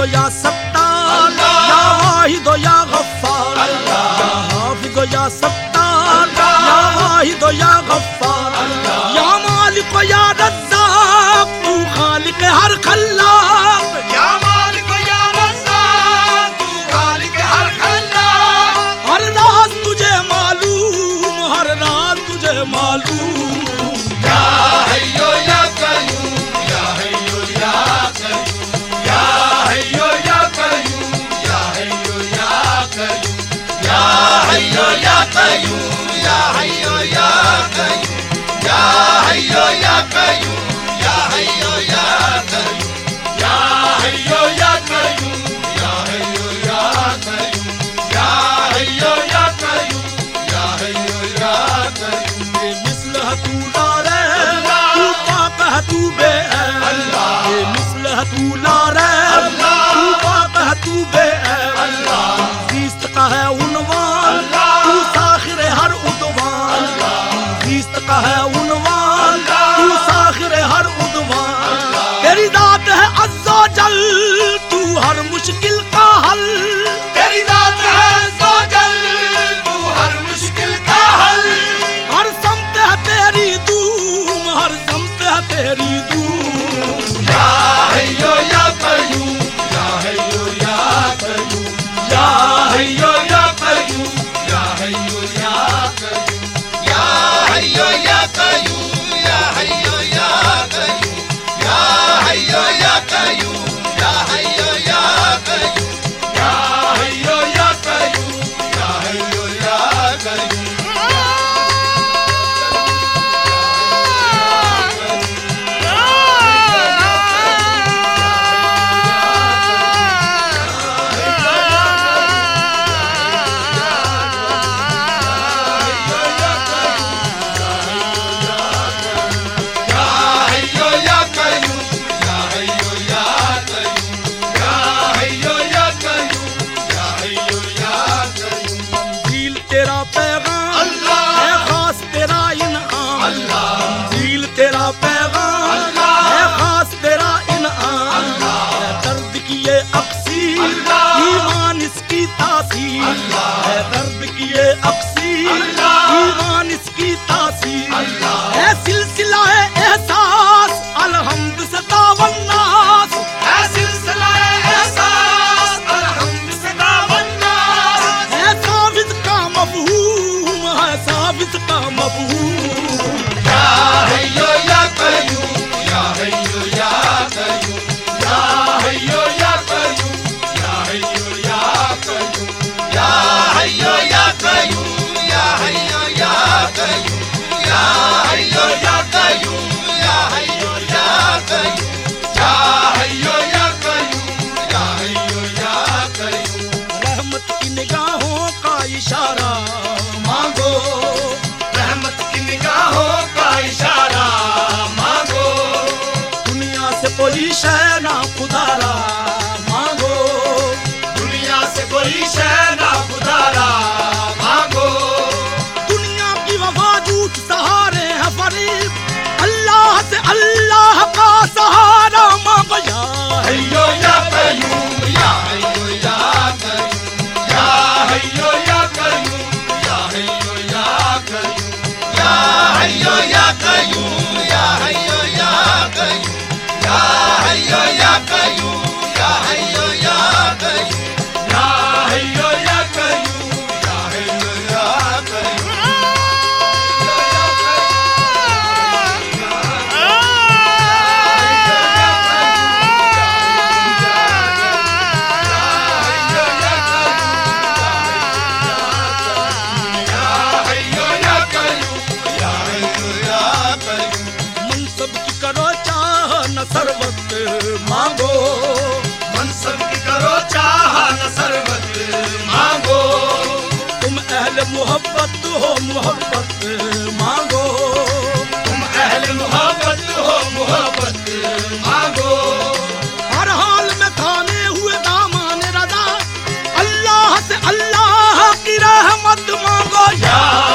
हाफिजो या सत्तार, या वाहिदो या गफ्फार। या हाफिजो या सत्तार, या वाहिदो या गफ्फार। या मालिको या रज़्ज़ाक। इशारा। मांगो रहमत की निगाहों का इशारा। मांगो दुनिया से कोई शह ना अहल मोहब्बत हो मोहब्बत, मांगो। तुम अहल मोहब्बत हो मोहब्बत, मांगो। हर हाल में थामे हुए दामान रजा अल्लाह से अल्लाह की रहमत मांगो। यार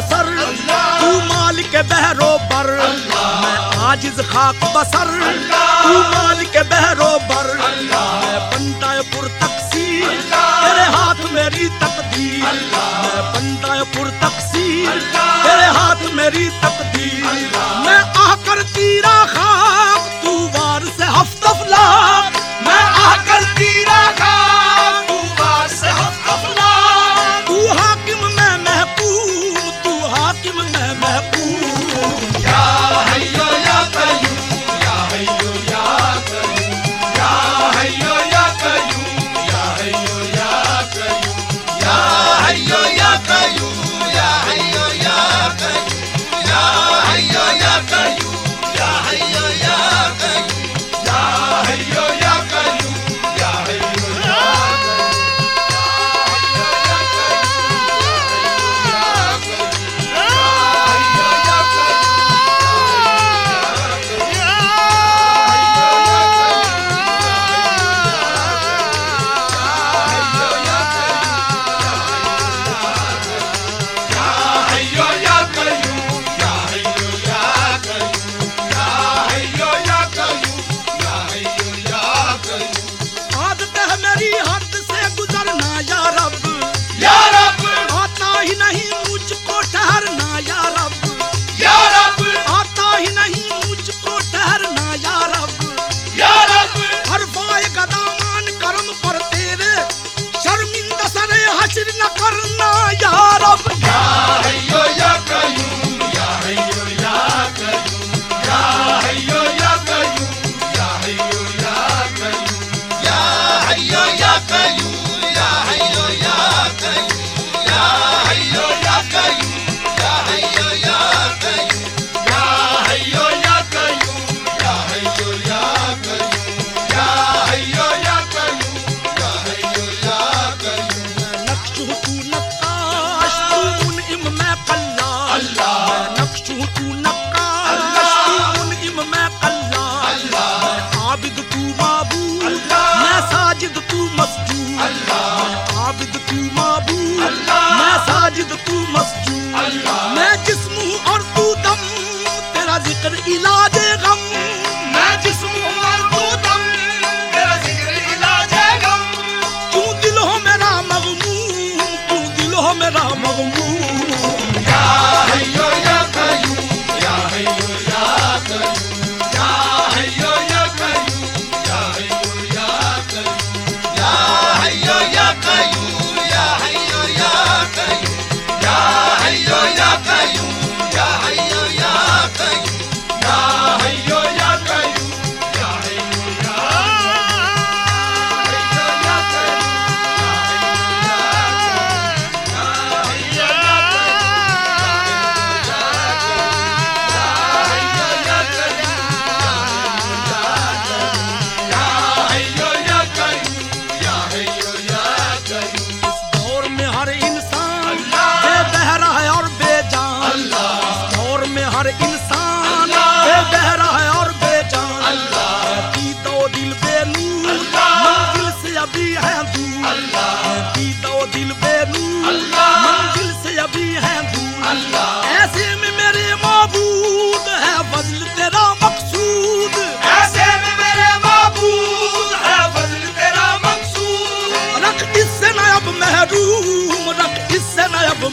बसर, तू मालिक बहरो पर। मैं आजिज खाक बसर, तू मालिक बहरो पर। मैं बनता तकसी तेरे हाथ मेरी तकदीर। मैं बनता तकसी तेरे हाथ मेरी तकदीर। मैं आकर तीरा खाक, तू वार से हफ्तफला मैं आकर तीरा खाक